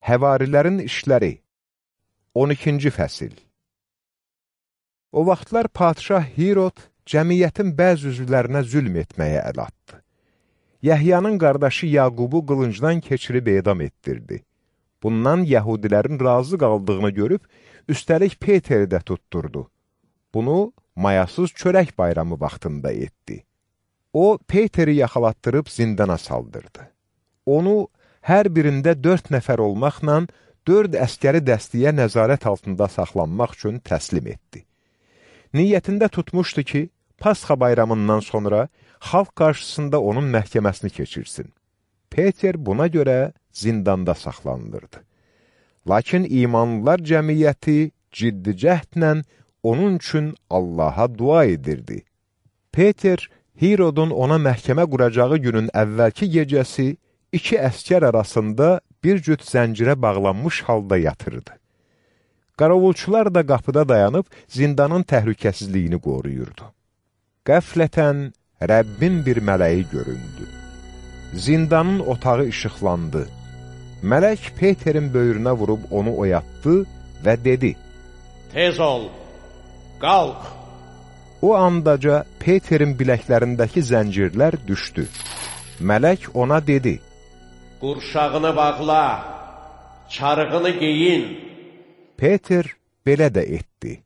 Həvarilərin işləri 12-ci fəsil O vaxtlar padişah Hirot cəmiyyətin bəzi üzvlərinə zülm etməyə əl atdı. Yəhyanın qardaşı Yaqubu qılıncdan keçirib edam etdirdi. Bundan yəhudilərin razı qaldığını görüb, üstəlik Peteri də tutturdu. Bunu mayasız çörək bayramı vaxtında etdi. O, Peteri yaxalatdırıb zindana saldırdı. Onu hər birində dörd nəfər olmaqla dörd əskəri dəstiyə nəzarət altında saxlanmaq üçün təslim etdi. Niyyətində tutmuşdu ki, Pasxa bayramından sonra xalq qarşısında onun məhkəməsini keçirsin. Peter buna görə zindanda saxlanılırdı. Lakin imanlılar cəmiyyəti ciddi cəhdlə onun üçün Allaha dua edirdi. Peter, Hirodun ona məhkəmə quracağı günün əvvəlki gecəsi iki əskər arasında bir cüt zəncirə bağlanmış halda yatırdı. Qaravulçular da qapıda dayanıb zindanın təhlükəsizliyini qoruyurdu. Qəflətən Rəbbin bir mələyi göründü. Zindanın otağı işıqlandı. Mələk Peterin böyrünə vurub onu oyatdı və dedi, Tez ol, qalq. O andaca Peterin biləklərindəki zəncirlər düşdü. Mələk ona dedi, Qurşağını bağla, çarığını geyin. Peter belə də etdi.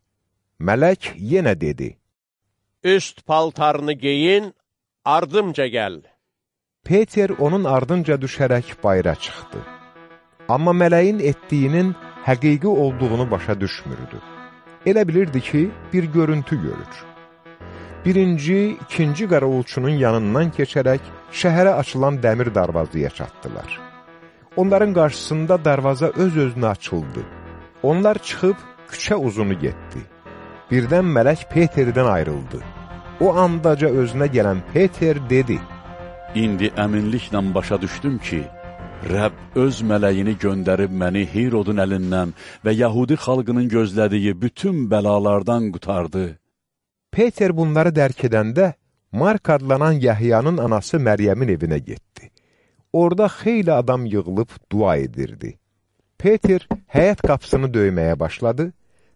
Mələk yenə dedi, Üst paltarını geyin, ardımca gəl. Peter onun ardınca düşərək bayra çıxdı. Amma mələyin etdiyinin həqiqi olduğunu başa düşmürdü. Elə bilirdi ki, bir görüntü görür. Birinci, ikinci qaravulçunun yanından keçərək şəhərə açılan dəmir darvazıya çatdılar. Onların qarşısında darvaza öz-özünə açıldı. Onlar çıxıb küçə uzunu getdi. Birdən mələk Peterdən ayrıldı. O andaca özünə gələn Peter dedi, İndi əminliklə başa düşdüm ki, Rəbb öz mələyini göndərib məni Hirodun əlindən və Yahudi xalqının gözlədiyi bütün bəlalardan qutardı. Peter bunları dərk edəndə Mark adlanan Yəhyanın anası Məryəmin evinə getdi. Orada xeyli adam yığılıb dua edirdi. Peter həyət qapısını döyməyə başladı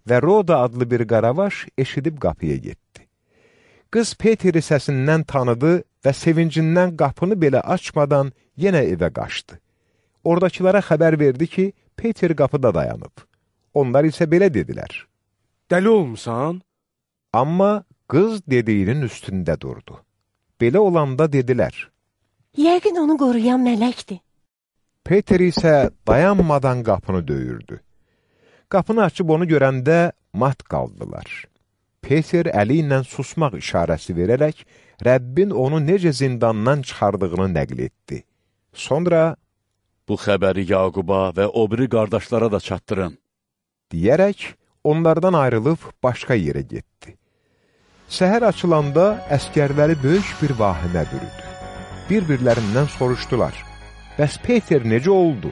və Roda adlı bir qaravaş eşidib qapıya getdi. Qız Peteri səsindən tanıdı və sevincindən qapını belə açmadan yenə evə qaçdı. Oradakılara xəbər verdi ki, Peter qapıda dayanıb. Onlar isə belə dedilər. Dəli olmusan? Amma qız dediyinin üstündə durdu. Belə olanda dedilər. Yəqin onu qoruyan mələkdir. Peter isə dayanmadan qapını döyürdü. Qapını açıb onu görəndə mat qaldılar. Peter əli ilə susmaq işarəsi verərək Rəbbin onu necə zindandan çıxardığını nəql etdi. Sonra Bu xəbəri Yaquba və o biri qardaşlara da çatdırın. deyərək onlardan ayrılıb başqa yerə getdi. Səhər açılanda əskərləri böyük bir vahimə bürüdü. Bir-birlərindən soruşdular. Bəs Peter necə oldu?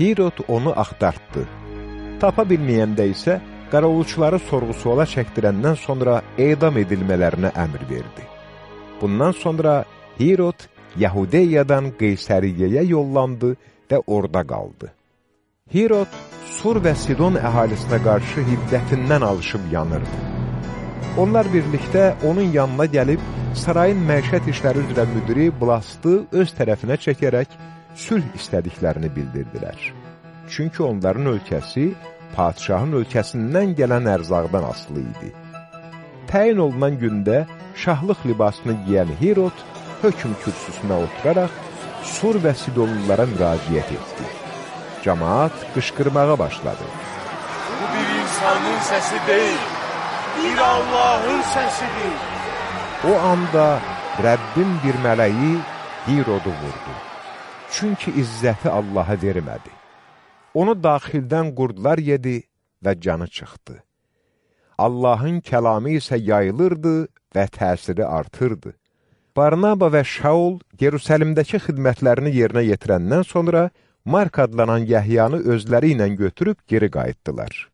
Hirot onu axtartdı. Tapa bilməyəndə isə qaravulçuları sorğu-suala çəkdirəndən sonra edam edilmələrinə əmr verdi. Bundan sonra Hirot Yahudiyadan Qeysəriyyəyə yollandı və orada qaldı. Hirot Sur və Sidon əhalisinə qarşı hiddətindən alışıb yanırdı. Onlar birlikdə onun yanına gəlib, sarayın məişət işləri üzrə müdiri Blastı öz tərəfinə çəkərək sülh istədiklərini bildirdilər. Çünki onların ölkəsi padişahın ölkəsindən gələn ərzaqdan asılı idi. Təyin olunan gündə şahlıq libasını giyən Hirot hökm kürsüsünə oturaraq Sur və Sidonlulara müraciət etdi. Camaat qışqırmağa başladı. Bu bir insanın səsi deyil, bir Allahın səsidir. O anda Rəbbin bir mələyi Hirodu vurdu. Çünki izzəti Allaha vermədi. Onu daxildən qurdlar yedi və canı çıxdı. Allahın kəlamı isə yayılırdı və təsiri artırdı. Barnaba və Şaul Yerusəlimdəki xidmətlərini yerinə yetirəndən sonra Mark adlanan Yəhyanı özləri ilə götürüb geri qayıtdılar.